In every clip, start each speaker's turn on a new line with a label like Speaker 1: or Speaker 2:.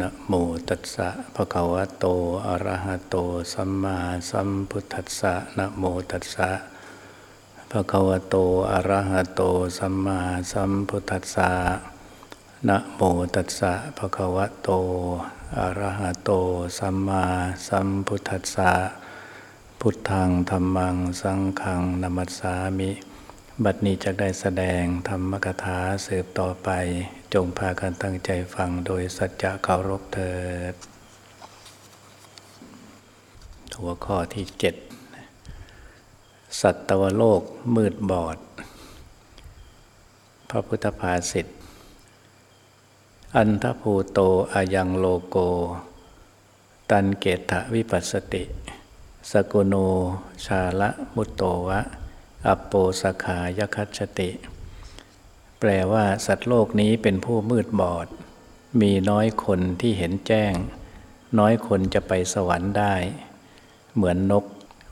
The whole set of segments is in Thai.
Speaker 1: นะโมตัสสะภะคะวะโต อะระหะโต สัมมาสัมพุทธัสสะนะโมตัสสะภะคะวะโต อะระหะโต สัมมาสัมพุทธัสสะนะโมตัสสะภะคะวะโต อะระหะโต สัมมาสัมพุทธัสสะ พุทธังธรรมัง สังฆังนามัสสามิ บัดนี้จะได้แสดงธรรมกถาสืบต่อไป จงพากันตั้งใจฟังโดยสัจจะเคารพเถิด หัวข้อที่เจ็ดสัตวโลกมืดบอด พระพุทธภาษิต อันทภูโตอายังโลโก ตันเกตวิปัสสติ สกุโนชาละมุตโตวะ อัปโปสขายคัจติ แปลว่าสัตว์โลกนี้เป็นผู้มืดบอด มีน้อยคนที่เห็นแจ้ง น้อยคนจะไปสวรรค์ได้ เหมือนนก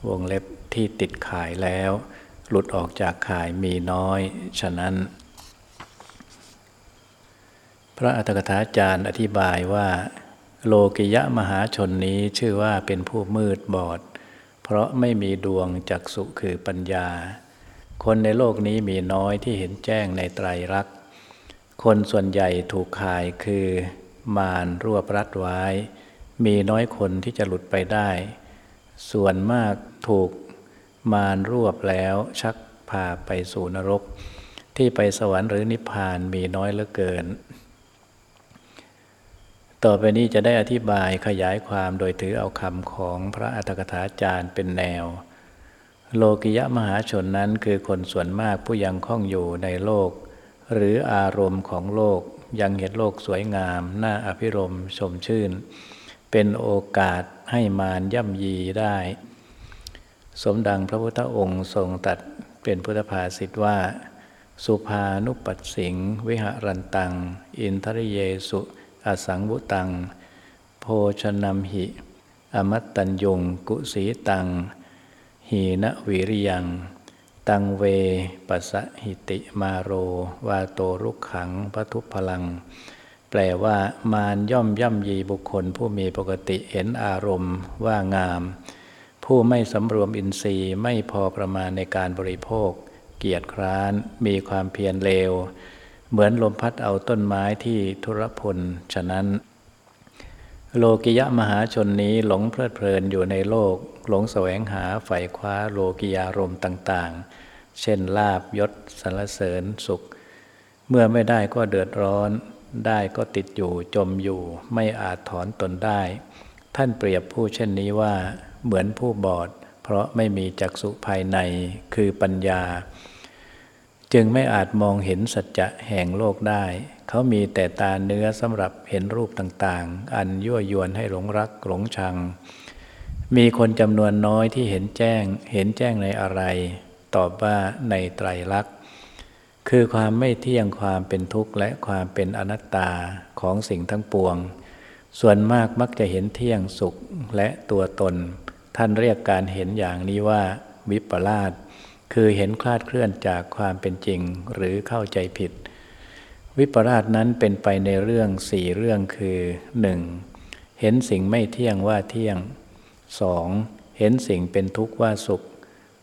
Speaker 1: วงเล็บที่ติดข่ายแล้ว หลุดออกจากข่ายมีน้อย ฉะนั้น พระอัตถกถาจารย์อธิบายว่า โลกิยะมหาชนนี้ชื่อว่าเป็นผู้มืดบอด เพราะไม่มีดวงจักสุคือปัญญา คนในโลกนี้มีน้อยที่เห็นแจ้งในไตรลักษณ์ คนส่วนใหญ่ถูกข่ายคือมารรวบรัดไว้ มีน้อยคนที่จะหลุดไปได้ ส่วนมากถูกมารรวบแล้วชักพาไปสู่นรก ที่ไปสวรรค์หรือนิพพานมีน้อยเหลือเกิน ต่อไปนี้จะได้อธิบายขยายความโดยถือเอาคำของพระอัตถกถาจารย์เป็นแนว โลกิยะมหาชนนั้นคือคนส่วนมากผู้ยังคล่องอยู่ในโลก หรืออารมณ์ของโลกยังเห็นโลกสวยงาม น่าอภิรมชมชื่น เป็นโอกาสให้มารย่ำยีได้ สมดังพระพุทธองค์ทรงตัดเป็นพุทธภาษิตว่า สุภานุปัสสิง วิหรันตัง อินทริเยสุอสังวุตัง โพชนัมหิ อมัตตัญยงกุสีตัง หีนวิริยัง ตังเวปัสหิติมาโร วาโตรุกขังพทุพลัง แปลว่ามารย่อมย่ำยีบุคคล ผู้มีปกติเห็นอารมณ์ว่างาม ผู้ไม่สำรวมอินทรีย์ไม่พอประมาณในการบริโภค เกียรติคร้านมีความเพียรเลว เหมือนลมพัดเอาต้นไม้ที่ทุรพลฉะนั้น โลกิยะมหาชนนี้หลงเพลิดเพลินอยู่ในโลก หลงแสวงหาไฝ่คว้าโลกิยารมณ์ต่างๆ เช่นลาบยศสรรเสริญสุข เมื่อไม่ได้ก็เดือดร้อน ได้ก็ติดอยู่จมอยู่ ไม่อาจถอนตนได้ ท่านเปรียบผู้เช่นนี้ว่า เหมือนผู้บอด เพราะไม่มีจักษุภายในคือปัญญา จึงไม่อาจมองเห็นสัจจะแห่งโลกได้ เขามีแต่ตาเนื้อสำหรับเห็นรูปต่างๆ อันยั่วยวนให้หลงรักหลงชัง มีคนจำนวนน้อยที่เห็นแจ้ง เห็นแจ้งในอะไร ตอบว่าในไตรลักษณ์ คือความไม่เที่ยงความเป็นทุกข์และความเป็นอนัตตาของสิ่งทั้งปวง ส่วนมากมักจะเห็นเที่ยงสุขและตัวตน ท่านเรียกการเห็นอย่างนี้ว่า วิปลาสคือเห็นคลาดเคลื่อนจากความเป็นจริงหรือเข้าใจผิด วิปลาสนั้นเป็นไปในเรื่องสี่เรื่องคือ 1. เห็นสิ่งไม่เที่ยงว่าเที่ยง 2. เห็นสิ่งเป็นทุกข์ว่าสุข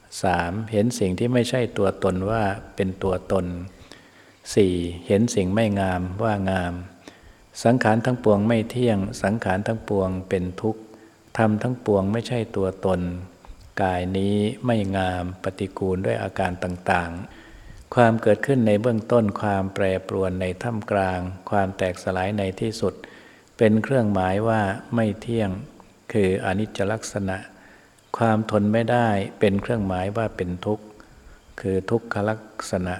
Speaker 1: 3. เห็นสิ่งที่ไม่ใช่ตัวตนว่าเป็นตัวตน 4. เห็นสิ่งไม่งามว่างาม สังขารทั้งปวงไม่เที่ยง สังขารทั้งปวงเป็นทุกข์ธรรมทั้งปวงไม่ใช่ตัวตน กายนี้ไม่งามปฏิกูลด้วยอาการต่างๆ ความเกิดขึ้นในเบื้องต้นความแปรปรวนในท่ามกลาง ความแตกสลายในที่สุด เป็นเครื่องหมายว่าไม่เที่ยง คืออนิจจลักษณะ ความทนไม่ได้เป็นเครื่องหมายว่าเป็นทุกข์ คือทุกขลักษณะ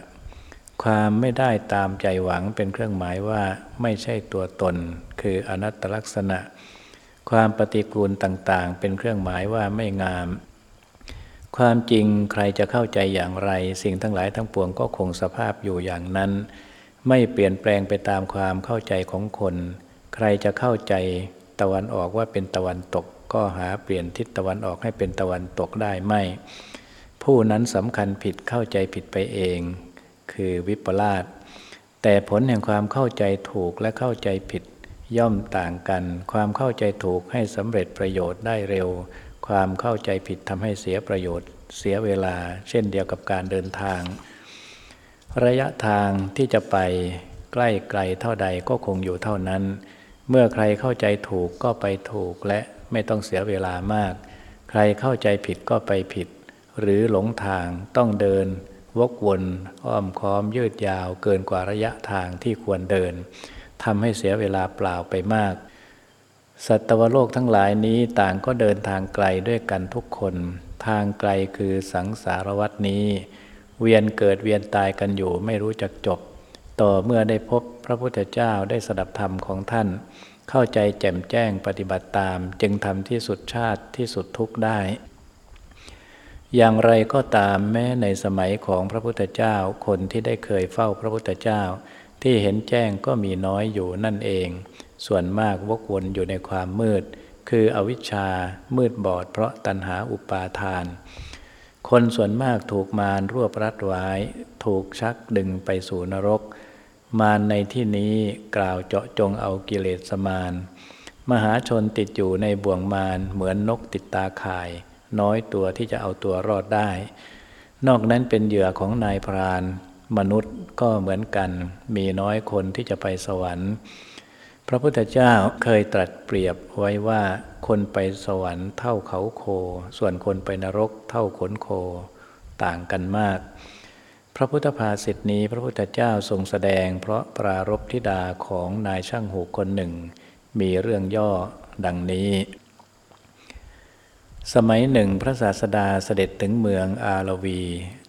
Speaker 1: ความไม่ได้ตามใจหวังเป็นเครื่องหมายว่าไม่ใช่ตัวตน คืออนัตตลักษณะ ความปฏิกูลต่างๆ เป็นเครื่องหมายว่าไม่งาม ความจริงใครจะเข้าใจอย่างไร สิ่งทั้งหลายทั้งปวงก็คงสภาพอยู่อย่างนั้น ไม่เปลี่ยนแปลงไปตามความเข้าใจของคน ใครจะเข้าใจตะวันออกว่าเป็นตะวันตก ก็หาเปลี่ยนทิศตะวันออกให้เป็นตะวันตกได้ไม่ ผู้นั้นสำคัญผิดเข้าใจผิดไปเอง คือวิปลาสแต่ผลแห่งความเข้าใจถูกและเข้าใจผิด ย่อมต่างกัน ความเข้าใจถูกให้สำเร็จประโยชน์ได้เร็ว ความเข้าใจผิดทำให้เสียประโยชน์ เสียเวลา เช่นเดียวกับการเดินทาง ระยะทางที่จะไปใกล้ไกลเท่าใดก็คงอยู่เท่านั้น เมื่อใครเข้าใจถูกก็ไปถูกและไม่ต้องเสียเวลามาก ใครเข้าใจผิดก็ไปผิด หรือหลงทางต้องเดิน วกวนอ้อมค้อมยืดยาวเกินกว่าระยะทางที่ควรเดินทำให้เสียเวลาเปล่าไปมาก สัตวโลกทั้งหลายนี้ต่างก็เดินทางไกลด้วยกันทุกคน ทางไกลคือสังสารวัตนี้ เวียนเกิดเวียนตายกันอยู่ไม่รู้จักจบ ต่อเมื่อได้พบพระพุทธเจ้าได้สดับธรรมของท่าน เข้าใจแจ่มแจ้งปฏิบัติตาม จึงทำที่สุดชาติที่สุดทุกได้ อย่างไรก็ตามแม้ในสมัยของพระพุทธเจ้าคนที่ได้เคยเฝ้าพระพุทธเจ้า ที่เห็นแจ้งก็มีน้อยอยู่นั่นเอง ส่วนมากวกวนอยู่ในความมืด คืออวิชชามืดบอด เพราะตัณหาอุปาทาน คนส่วนมากถูกมารรวบรัดไว้ ถูกชักดึงไปสู่นรก มารในที่นี้กล่าวเจาะจงเอากิเลสมารมหาชนติดอยู่ในบ่วงมารเหมือนนกติดตาข่าย น้อยตัวที่จะเอาตัวรอดได้ นอกนั้นเป็นเหยื่อของนายพราน มนุษย์ก็เหมือนกัน มีน้อยคนที่จะไปสวรรค์ ระพุทธเจ้าเคยตรัสเปรียบไว้ว่าคนไปสวรรค์เท่าเขาโค ส่วนคนไปนรกเท่าขนโค ต่างกันมาก พระพุทธภาษิตนี้พระพุทธเจ้าทรงแสดง เพราะปรารบธิดาของนายช่างหูคนหนึ่ง มีเรื่องย่อดังนี้ สมัยหนึ่งพระศาสดาเสด็จถึงเมืองอารวี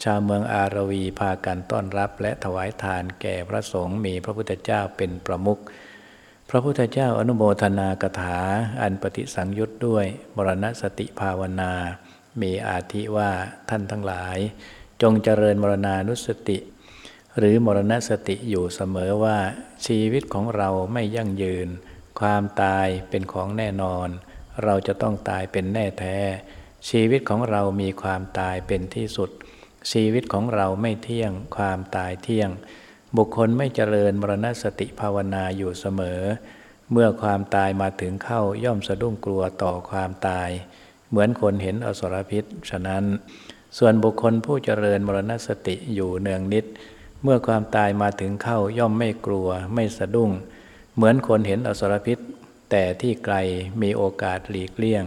Speaker 1: ชาวเมืองอารวีพากันต้อนรับและถวายทานแก่พระสงฆ์มีพระพุทธเจ้าเป็นประมุข ระพุทธเจ้าอนุโมทนากถา อันปฏิสังยุตด้วยมรณสติภาวนา มีอาทิว่าท่านทั้งหลาย จงเจริญมรณานุสติ หรือมรณสติอยู่เสมอว่า ชีวิตของเราไม่ยั่งยืน ความตายเป็นของแน่นอน เราจะต้องตายเป็นแน่แท้ ชีวิตของเรามีความตายเป็นที่สุด ชีวิตของเราไม่เที่ยง ความตายเที่ยง บุคคลไม่เจริญมรณสติภาวนาอยู่เสมอ เมื่อความตายมาถึงเข้าย่อมสะดุ้งกลัวต่อความตาย เหมือนคนเห็นอสรพิษ ฉะนั้น ส่วนบุคคลผู้เจริญมรณสติอยู่เนืองนิด เมื่อความตายมาถึงเข้าย่อมไม่กลัวไม่สะดุ้ง เหมือนคนเห็นอสรพิษ แต่ที่ไกลมีโอกาสหลีกเลี่ยง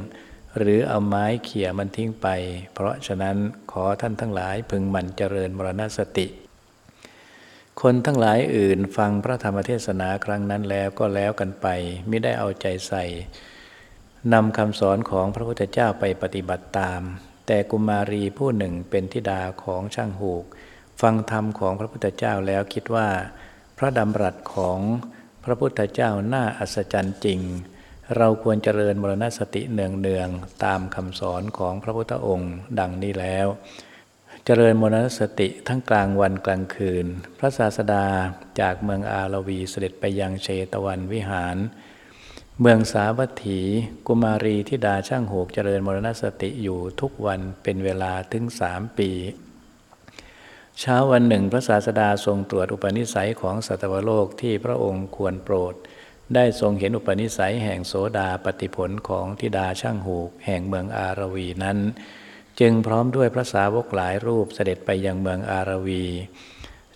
Speaker 1: หรือเอาไม้เขี่ยมันทิ้งไป เพราะฉะนั้นขอท่านทั้งหลายพึงหมั่นเจริญมรณสติ คนทั้งหลายอื่นฟังพระธรรมเทศนาครั้งนั้นแล้วก็แล้วกันไปไม่ได้เอาใจใส่นำคำสอนของพระพุทธเจ้าไปปฏิบัติตาม แต่กุมารีผู้หนึ่งเป็นธิดาของช่างหูก ฟังธรรมของพระพุทธเจ้าแล้วคิดว่า พระดำรัสของพระพุทธเจ้าน่าอัศจรรย์จริง เราควรเจริญมรณสติเนืองๆตามคำสอนของพระพุทธองค์ ดังนี้แล้ว เจริญมรณสติทั้งกลางวันกลางคืน พระศาสดาจากเมืองอาลวีเสด็จไปยังเชตวันวิหาร เมืองสาวัตถี กุมารีทิดาช่างโหกเจริญมรณสติอยู่ทุกวันเป็นเวลาถึงสามปี เช้าวันหนึ่งพระศาสดาทรงตรวจอุปนิสัยของสัตวโลกที่พระองค์ควรโปรด ได้ทรงเห็นอุปนิสัยแห่งโสดาปฏิผลของทิดาช่างหูกแห่งเมืองอารวีนั้น จึงพร้อมด้วยพระสาวกหลายรูปเสด็จไปยังเมืองอารวี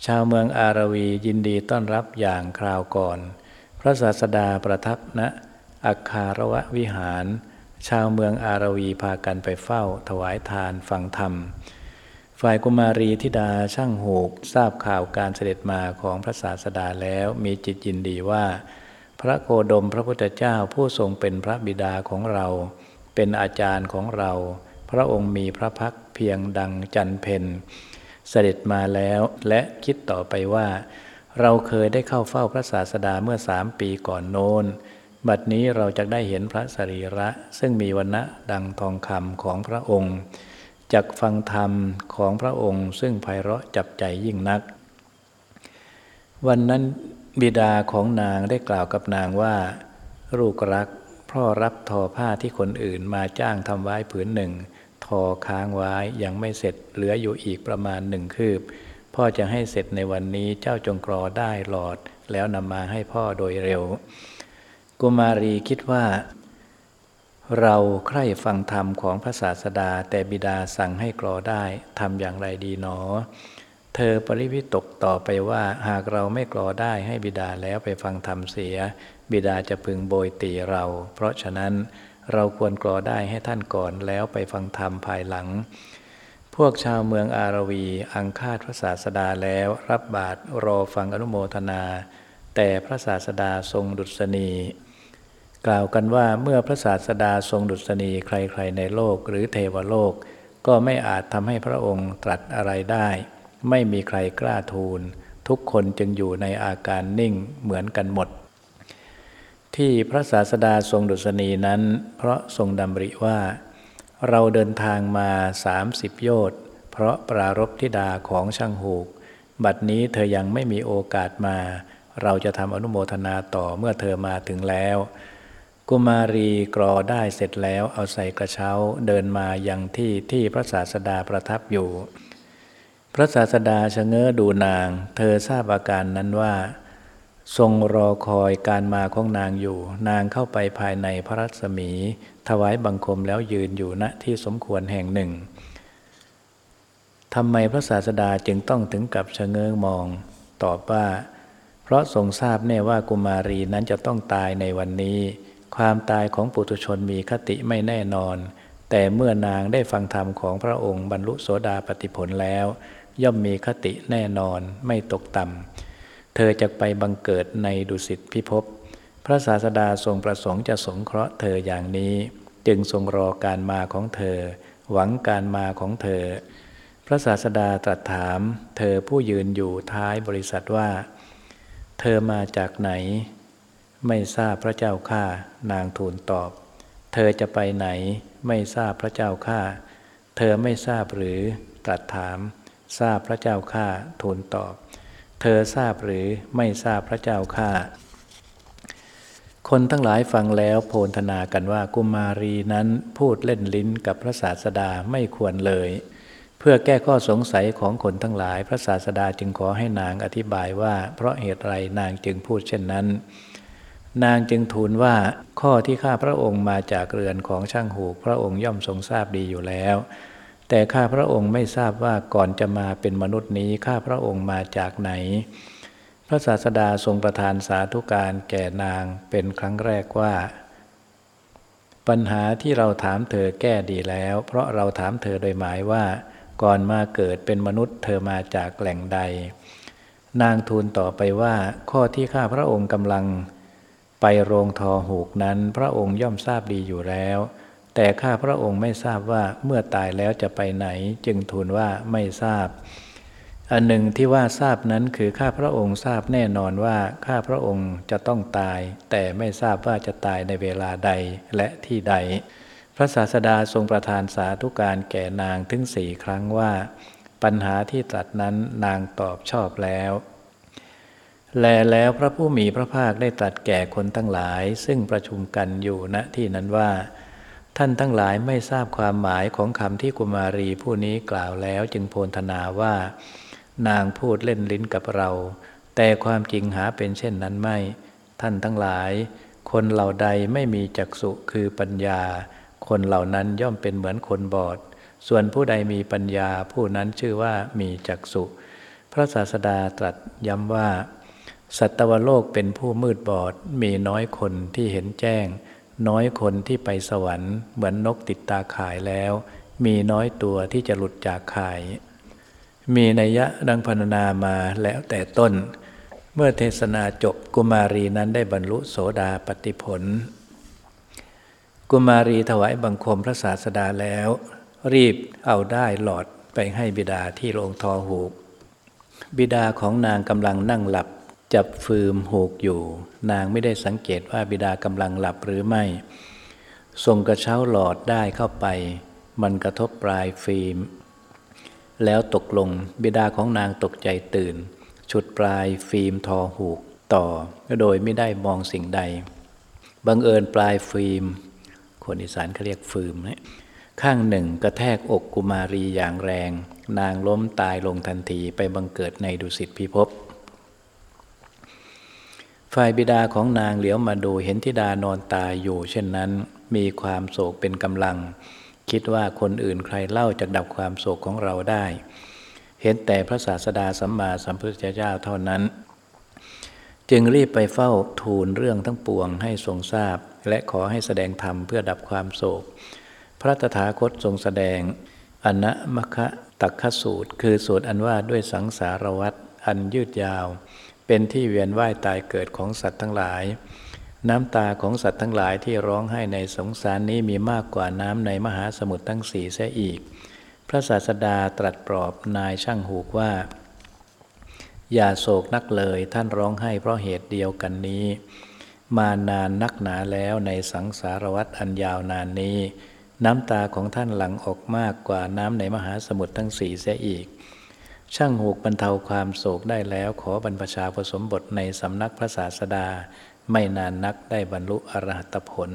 Speaker 1: ชาวเมืองอารวียินดีต้อนรับอย่างคราวก่อน พระศาสดาประทับณอัคคารวะวิหาร ชาวเมืองอารวีพากันไปเฝ้าถวายทานฟังธรรม ฝ่ายกุมารีธิดาช่างหูกทราบข่าวการเสด็จมาของพระศาสดาแล้วมีจิตยินดีว่า พระโคดมพระพุทธเจ้าผู้ทรงเป็นพระบิดาของเรา เป็นอาจารย์ของเรา พระองค์มีพระพักเพียงดังจันเพนเสด็จมาแล้วและคิดต่อไปว่า เราเคยได้เข้าเฝ้าพระศาสดาเมื่อสามปีก่อนโน้น บัดนี้เราจะได้เห็นพระสรีระ ซึ่งมีวันณะดังทองคำของพระองค์จักฟังธรรมของพระองค์ ซึ่งไพเราะจับใจยิ่งนัก วันนั้นบิดาของนางได้กล่าวกับนางว่า ลูกรัก พ่อรับทอผ้าที่คนอื่นมาจ้างทำไว้ผืนหนึ่ง ทอค้างไว้ยังไม่เสร็จเหลืออยู่อีกประมาณหนึ่งคืบ พ่อจะให้เสร็จในวันนี้เจ้าจงกรอได้หลอด แล้วนำมาให้พ่อโดยเร็ว กุมารีคิดว่า เราใคร่ฟังธรรมของพระศาสดาแต่บิดาสั่งให้กรอได้ทำอย่างไรดีหนอ เธอปริวิตกต่อไปว่าหากเราไม่กรอได้ให้บิดาแล้วไปฟังธรรมเสีย บิดาจะพึงโบยตีเรา เพราะฉะนั้นเราควรกรอได้ให้ท่านก่อนแล้วไปฟังธรรมภายหลัง พวกชาวเมืองอารวี อังคาดพระศาสดาแล้วรับบาตรรอฟังอนุโมทนา แต่พระศาสดาทรงดุษณีกล่าวกันว่าเมื่อพระศาสดาทรงดุษณีใครๆในโลกหรือเทวโลก ก็ไม่อาจทำให้พระองค์ตรัสอะไรได้ ไม่มีใครกล้าทูล ทุกคนจึงอยู่ในอาการนิ่งเหมือนกันหมด ที่พระศาสดาทรงดุษณีนั้น เพราะทรงดำริว่า เราเดินทางมาสามสิบโยชน์เพราะปรารบธิดาของช่างหูก บัดนี้เธอยังไม่มีโอกาสมา เราจะทำอนุโมทนาต่อเมื่อเธอมาถึงแล้ว กุมารีกรอได้เสร็จแล้วเอาใส่กระเช้าเดินมายังที่ที่พระศาสดาประทับอยู่ พระศาสดาชะเง้อดูนาง เธอทราบอาการนั้นว่า ทรงรอคอยการมาของนางอยู่ นางเข้าไปภายในพระรัศมี ถวายบังคมแล้วยืนอยู่ณที่สมควรแห่งหนึ่งทำไมพระศาสดาจึงต้องถึงกับชะเง้อมอง ตอบว่า เพราะทรงทราบแน่ว่ากุมารีนั้นจะต้องตายในวันนี้ ความตายของปุถุชนมีคติไม่แน่นอน แต่เมื่อนางได้ฟังธรรมของพระองค์บรรลุโสดาปติผลแล้ว ย่อมมีคติแน่นอนไม่ตกต่ำ เธอจะไปบังเกิดในดุสิตพิภพ พระศาสดาทรงประสงค์จะสงเคราะห์เธออย่างนี้ จึงทรงรอการมาของเธอ หวังการมาของเธอ พระศาสดาตรัสถาม เธอผู้ยืนอยู่ท้ายบริษัทว่า เธอมาจากไหน ไม่ทราบพระเจ้าข้านางทูลตอบ เธอจะไปไหน ไม่ทราบพระเจ้าข้าเธอไม่ทราบหรือตรัสถาม ทราบพระเจ้าข้าทูลตอบ เธอทราบหรือไม่ทราบพระเจ้าข้าคนทั้งหลายฟังแล้วโพลธนากันว่ากุมารีนั้นพูดเล่นลิ้นกับพระศาสดาไม่ควรเลย เพื่อแก้ข้อสงสัยของคนทั้งหลาย พระศาสดาจึงขอให้นางอธิบายว่า เพราะเหตุไรนางจึงพูดเช่นนั้น นางจึงทูลว่าข้อที่ข้าพระองค์มาจากเรือนของช่างหูพระองค์ย่อมทรงทราบดีอยู่แล้ว แต่ข้าพระองค์ไม่ทราบว่าก่อนจะมาเป็นมนุษย์นี้ข้าพระองค์มาจากไหน พระศาสดาทรงประทานสาธุการแก่นางเป็นครั้งแรกว่า ปัญหาที่เราถามเธอแก้ดีแล้ว เพราะเราถามเธอโดยหมายว่า ก่อนมาเกิดเป็นมนุษย์เธอมาจากแหล่งใด นางทูลต่อไปว่า ข้อที่ข้าพระองค์กำลัง ไปโรงทอหูกนั้น พระองค์ย่อมทราบดีอยู่แล้ว แต่ข้าพระองค์ไม่ทราบว่าเมื่อตายแล้วจะไปไหน จึงทูลว่าไม่ทราบ อันหนึ่งที่ว่าทราบนั้นคือข้าพระองค์ทราบแน่นอนว่าข้าพระองค์จะต้องตาย แต่ไม่ทราบว่าจะตายในเวลาใดและที่ใด พระศาสดาทรงประทานสาธุการแก่นางถึงสี่ครั้งว่า ปัญหาที่ตรัสนั้นนางตอบชอบแล้วแลแล้วพระผู้มีพระภาคได้ตรัสแก่คนทั้งหลาย ซึ่งประชุมกันอยู่ณที่นั้นว่า ท่านทั้งหลายไม่ทราบความหมายของคำที่กุมารีผู้นี้กล่าวแล้วจึงโพลธนาว่า นางพูดเล่นลิ้นกับเรา แต่ความจริงหาเป็นเช่นนั้นไม่ ท่านทั้งหลาย คนเหล่าใดไม่มีจักษุคือปัญญา คนเหล่านั้นย่อมเป็นเหมือนคนบอด ส่วนผู้ใดมีปัญญาผู้นั้นชื่อว่ามีจักษุ พระศาสดาตรัสย้ำว่า สัตวโลกเป็นผู้มืดบอดมีน้อยคนที่เห็นแจ้ง น้อยคนที่ไปสวรรค์เหมือนนกติดตาข่ายแล้ว มีน้อยตัวที่จะหลุดจากข่าย มีนัยยะดังพรรณนามาแล้วแต่ต้น เมื่อเทศนาจบกุมารีนั้นได้บรรลุโสดาปติผล กุมารีถวายบังคมพระศาสดาแล้ว รีบเอาได้หลอดไปให้บิดาที่โรงทอหูก บิดาของนางกำลังนั่งหลับ จับฟืมหูกอยู่ นางไม่ได้สังเกตว่าบิดากำลังหลับหรือไม่ส่งกระเช้าหลอดได้เข้าไป มันกระทบปลายฟิล์ม แล้วตกลงบิดาของนางตกใจตื่นฉุดปลายฟิล์มทอหูกต่อ โดยไม่ได้มองสิ่งใด บังเอิญปลายฟิล์ม คนอีสานเขาเรียกฟิล์มนะข้างหนึ่งกระแทกอกกุมารีอย่างแรง นางล้มตายลงทันทีไปบังเกิดในดุสิตพิภพ ฝ่ายบิดาของนางเหลียวมาดูเห็นธิดานอนตายอยู่ เช่นนั้น มีความโศกเป็นกำลัง คิดว่าคนอื่นใครเล่าจะดับความโศกของเราได้ เห็นแต่พระศาสดาสัมมาสัมพุทธเจ้าเท่านั้น จึงรีบไปเฝ้าทูลเรื่องทั้งปวงให้ทรงทราบ และขอให้แสดงธรรมเพื่อดับความโศก พระตถาคตทรงแสดงอนะมคะตักขสูตร คือสูตรอันว่าด้วยสังสารวัตรอันยืดยาว เป็นที่เวียนว่ายตายเกิดของสัตว์ทั้งหลาย น้ำตาของสัตว์ทั้งหลายที่ร้องไห้ในสงสารนี้มีมากกว่าน้ำในมหาสมุทรทั้งสี่เสียอีก พระศาสดาตรัสปลอบนายช่างหูกว่า อย่าโศกนักเลยท่านร้องไห้เพราะเหตุเดียวกันนี้ มานานนักหนาแล้วในสังสารวัตรอันยาวนานนี้ น้ำตาของท่านหลั่งออกมากกว่าน้ำในมหาสมุทรทั้งสี่เสียอีก ช่างหูกบรรเทาความโศกได้แล้ว ขอบรรพชาผสมบทในสำนักพระศาสดา ไม่นานนักได้บรรลุอรหัตผล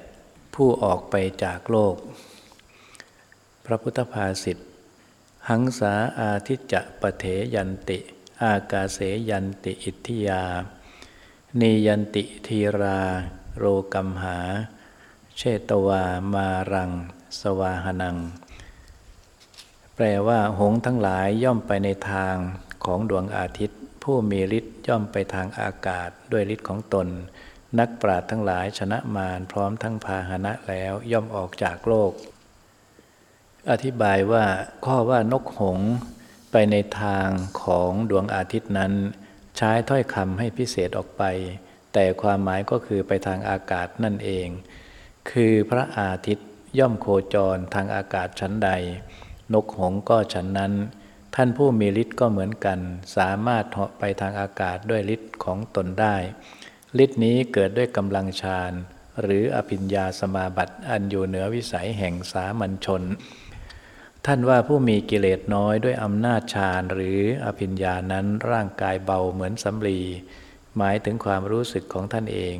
Speaker 1: 8. ผู้ออกไปจากโลก พระพุทธภาษิตหังสาอาทิจะปะเถยันติ อากาเสยันติอิทธิยา นียันติทีรา โรกัมหา เชตวามารัง สวาหนัง แปลว่า หงทั้งหลายย่อมไปในทางของดวงอาทิตย์ ผู้มีฤทธิ์ย่อมไปทางอากาศด้วยฤทธิ์ของตน นักปราชญ์ทั้งหลายชนะมารพร้อมทั้งพาหนะแล้วย่อมออกจากโลก อธิบายว่าข้อว่านกหงไปในทางของดวงอาทิตย์นั้น ใช้ถ้อยคำให้พิเศษออกไป แต่ความหมายก็คือไปทางอากาศนั่นเอง คือพระอาทิตย์ย่อมโคจรทางอากาศชั้นใด นกหงก็ฉันนั้น ท่านผู้มีฤทธิ์ก็เหมือนกัน สามารถเหาะไปทางอากาศด้วยฤทธิ์ของตนได้ฤทธิ์นี้เกิดด้วยกำลังฌานหรืออภิญญาสมาบัติอันอยู่เหนือวิสัยแห่งสามัญชน ท่านว่าผู้มีกิเลสน้อยด้วยอำนาจฌานหรืออภิญญานั้นร่างกายเบาเหมือนสำลี หมายถึงความรู้สึกของท่านเอง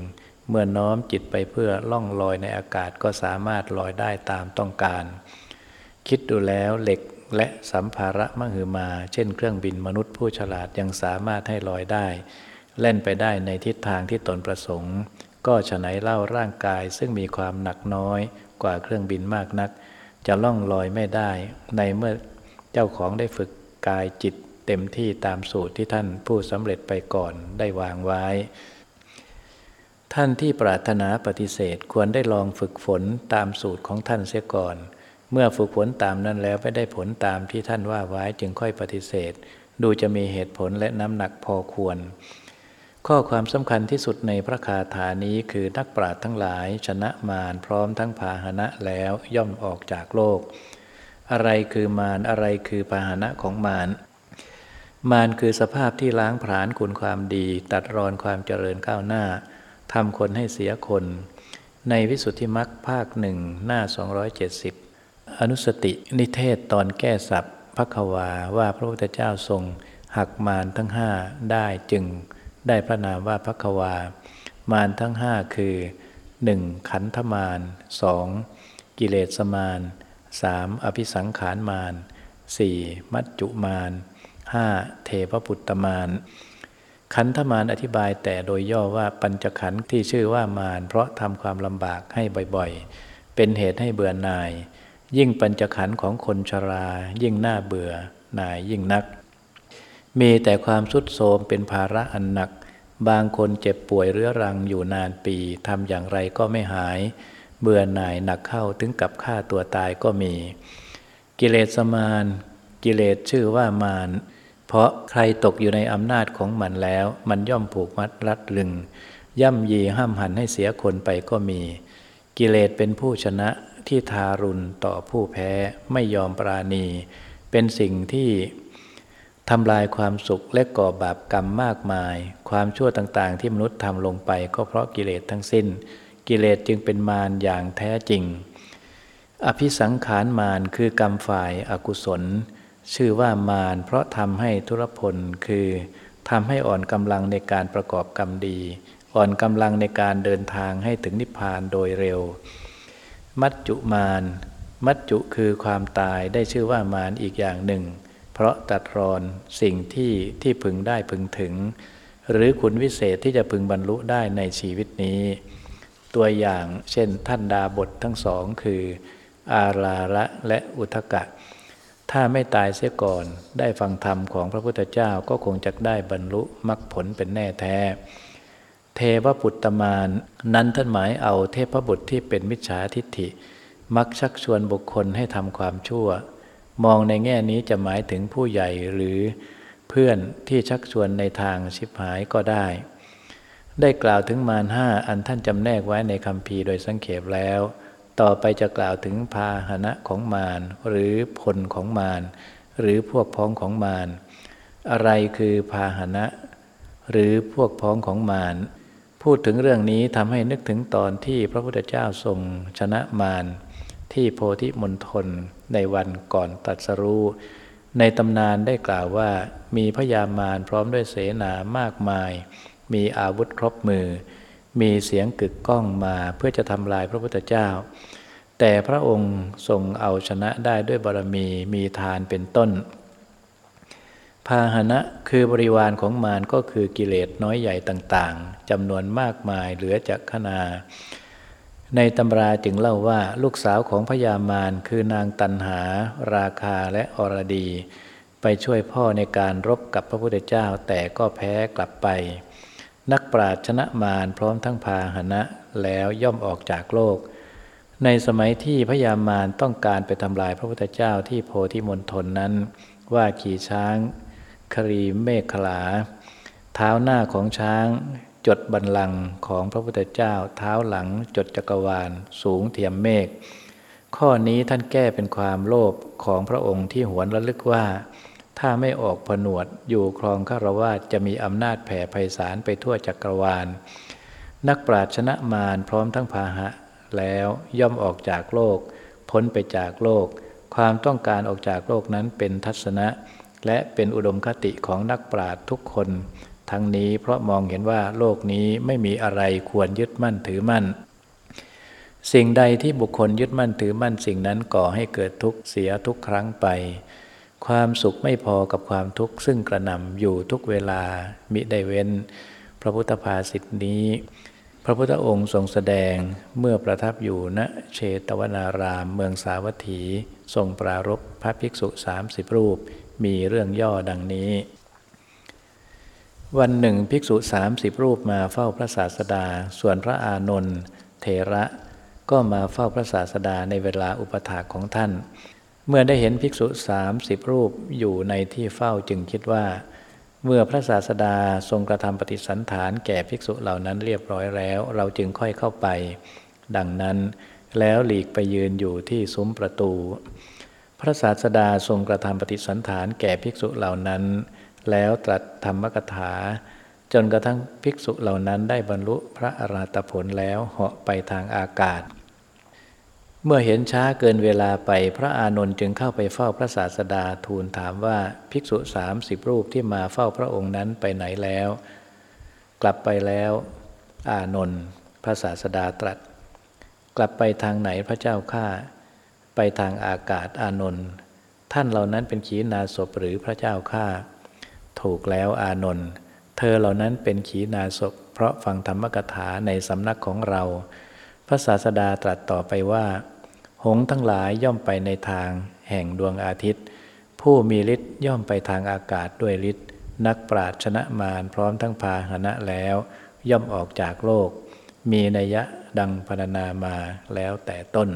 Speaker 1: เมื่อน้อมจิตไปเพื่อล่องลอยในอากาศก็สามารถลอยได้ตามต้องการ คิดดูแล้วเหล็กและสัมภาระมหอมา เช่นเครื่องบินมนุษย์ผู้ฉลาดยังสามารถให้ลอยได้เล่นไปได้ในทิศทางที่ตนประสงค์ ก็ฉะไหนเล่าร่างกายซึ่งมีความหนักน้อยกว่าเครื่องบินมากนัก จะล่องลอยไม่ได้ ในเมื่อเจ้าของได้ฝึกกายจิตเต็มที่ตามสูตรที่ท่านผู้สำเร็จไปก่อนได้วางไว้ ท่านที่ปรารถนาปฏิเสธควรได้ลองฝึกฝนตามสูตรของท่านเสียก่อน เมื่อฝึกฝนตามนั้นแล้วไม่ได้ผลตามที่ท่านว่าไว้จึงค่อยปฏิเสธ ดูจะมีเหตุผลและน้ำหนักพอควร ข้อความสำคัญที่สุดในพระคาถานี้คือนักปราชญ์ทั้งหลาย ชนะมารพร้อมทั้งพาหนะแล้วย่อมออกจากโลก อะไรคือมารอะไรคือพาหนะของมารมารคือสภาพที่ล้างผลาญคุณความดี ตัดรอนความเจริญก้าวหน้าทำคนให้เสียคน ในวิสุทธิมรรคภาคหนึ่งหน้า 270 อนุสตินิเทศตอนแก้ศัพท์พระควาว่าพระพุทธเจ้าทรงหักมารทั้งห้าได้จึงได้พระนามว่าพระควา มารทั้งห้าคือ 1. ขันธมารสองกิเลสมาร 3. อภิสังขารมาร 4. มัจจุมาร 5. เทพปุตตมานขันธมานอธิบายแต่โดยย่อว่าปัญจขันธ์ที่ชื่อว่ามารเพราะทำความลำบากให้บ่อยๆ เป็นเหตุให้เบื่อหน่าย ยิ่งปัญจขันธ์ของคนชรา ยิ่งน่าเบื่อหน่ายยิ่งนัก มีแต่ความสุดโทมเป็นภาระอันหนัก บางคนเจ็บป่วยเรื้อรังอยู่นานปีทำอย่างไรก็ไม่หาย เบื่อหน่ายหนักเข้าถึงกับฆ่าตัวตายก็มี กิเลสมารกิเลสชื่อว่ามารเพราะใครตกอยู่ในอำนาจของมันแล้ว มันย่อมผูกมัดรัดลึง ย่ำยีห้ามหันให้เสียคนไปก็มี กิเลสเป็นผู้ชนะ ที่ทารุณต่อผู้แพ้ไม่ยอมปราณี เป็นสิ่งที่ทำลายความสุขและก่อบาปกรรมมากมาย ความชั่วต่างๆ ที่มนุษย์ทำลงไปก็เพราะกิเลสทั้งสิ้น กิเลสจึงเป็นมารอย่างแท้จริง อภิสังขารมารคือกรรมฝ่ายอากุศล ชื่อว่ามารเพราะทำให้ทุรพลคือทำให้อ่อนกำลังในการประกอบกรรมดี อ่อนกำลังในการเดินทางให้ถึงนิพพานโดยเร็ว มัจจุมารมัจจุคือความตายได้ชื่อว่ามารอีกอย่างหนึ่ง เพราะตัดรอนสิ่งที่ที่พึงได้พึงถึง หรือคุณวิเศษที่จะพึงบรรลุได้ในชีวิตนี้ ตัวอย่างเช่นท่านดาบททั้งสองคือ อาราระและอุทกะ ถ้าไม่ตายเสียก่อนได้ฟังธรรมของพระพุทธเจ้าก็คงจะได้บรรลุมรรคผลเป็นแน่แท้ เทวปุตตมาน นั้นท่านหมายเอาเทพบุตรที่เป็นมิจฉาทิฏฐิ มักชักชวนบุคคลให้ทำความชั่ว มองในแง่นี้จะหมายถึงผู้ใหญ่หรือเพื่อนที่ชักชวนในทางชิบหายก็ได้ ได้กล่าวถึงมารห้าอันท่านจำแนกไว้ในคำพีโดยสังเขปแล้ว ต่อไปจะกล่าวถึงพาหนะของมารหรือพลของมารหรือพวกพ้องของมารอะไรคือพาหนะ หรือพวกพ้องของมาร พูดถึงเรื่องนี้ทำให้นึกถึงตอนที่พระพุทธเจ้าทรงชนะมารที่โพธิมณฑลในวันก่อนตัดสรู้ ในตำนานได้กล่าวว่ามีพญามารพร้อมด้วยเสนามากมาย มีอาวุธครบมือ มีเสียงกึกก้องมาเพื่อจะทำลายพระพุทธเจ้า แต่พระองค์ทรงเอาชนะได้ด้วยบารมีมีทานเป็นต้น พาหนะคือบริวารของมารก็คือกิเลสน้อยใหญ่ต่างๆจำนวนมากมายเหลือจากขนา ในตำราจึงเล่าว่าลูกสาวของพญามารคือนางตันหา ราคาและอรดี ไปช่วยพ่อในการรบกับพระพุทธเจ้าแต่ก็แพ้กลับไป นักปราชชนะมารพร้อมทั้งพาหนะแล้วย่อมออกจากโลก ในสมัยที่พญามารต้องการไปทำลายพระพุทธเจ้าที่โพธิมณฑลนั้น ว่าขี่ช้าง ครีเมฆขลา เท้าหน้าของช้าง จดบันลังของพระพุทธเจ้า เท้าหลังจดจักรวาล สูงเทียมเมฆข้อนี้ท่านแก้เป็นความโลภของพระองค์ที่หวนระลึกว่า ถ้าไม่ออกผนวดอยู่ครองคารวาสจะมีอำนาจแผ่ไพศาลไปทั่วจักรวาล นักปราชญ์มารพร้อมทั้งพาหะ แล้วย่อมออกจากโลก พ้นไปจากโลก ความต้องการออกจากโลกนั้นเป็นทัศนะ และเป็นอุดมคติของนักปราชญ์ทุกคน ทั้งนี้เพราะมองเห็นว่าโลกนี้ไม่มีอะไรควรยึดมั่นถือมั่น สิ่งใดที่บุคคลยึดมั่นถือมั่นสิ่งนั้นก่อให้เกิดทุกข์เสียทุกครั้งไป ความสุขไม่พอกับความทุกข์ซึ่งกระหน่ำอยู่ทุกเวลามิได้เว้น พระพุทธภาษิตนี้ พระพุทธองค์ทรงแสดงเมื่อประทับอยู่ณเชตวนารามเมืองสาวัตถีทรงปรารบพระภิกษุสามสิบรูป มีเรื่องย่อดังนี้ วันหนึ่งภิกษุสามสิบรูปมาเฝ้าพระศาสดา ส่วนพระอานนท์เทระก็มาเฝ้าพระศาสดาในเวลาอุปถากของท่าน เมื่อได้เห็นภิกษุสามสิบรูปอยู่ในที่เฝ้าจึงคิดว่า เมื่อพระศาสดาทรงกระทำปฏิสันฐานแก่ภิกษุเหล่านั้นเรียบร้อยแล้ว เราจึงค่อยเข้าไป ดังนั้นแล้วหลีกไปยืนอยู่ที่ซุ้มประตู ระศาสดาทรงกระทำปฏิสันฐานแก่ภิกษุเหล่านั้น แล้วตรัสธรรมกถา จนกระทั่งภิกษุเหล่านั้นได้บรรลุพระอรหัตผลแล้วเหาะไปทางอากาศ เมื่อเห็นช้าเกินเวลาไปพระอานนท์จึงเข้าไปเฝ้าพระศาสดาทูลถามว่าภิกษุสามสิบรูปที่มาเฝ้าพระองค์นั้นไปไหนแล้ว กลับไปแล้ว อานนท์พระศาสดาตรัส กลับไปทางไหนพระเจ้าข้า ไปทางอากาศอานนท์ท่านเหล่านั้นเป็นขีณาศพหรือพระเจ้าข้าถูกแล้วอานนท์เธอเหล่านั้นเป็นขีณาศพเพราะฟังธรรมกถาในสำนักของเรา พระศาสดาตรัสต่อไปว่า หงทั้งหลายย่อมไปในทาง แห่งดวงอาทิตย์ ผู้มีฤทธิ์ย่อมไปทางอากาศด้วยฤทธิ์นักปราชชนะมารพร้อมทั้งพาหนะแล้ว ย่อมออกจากโลก มีนัยยะดังพรรณนามาแล้วแต่ต้น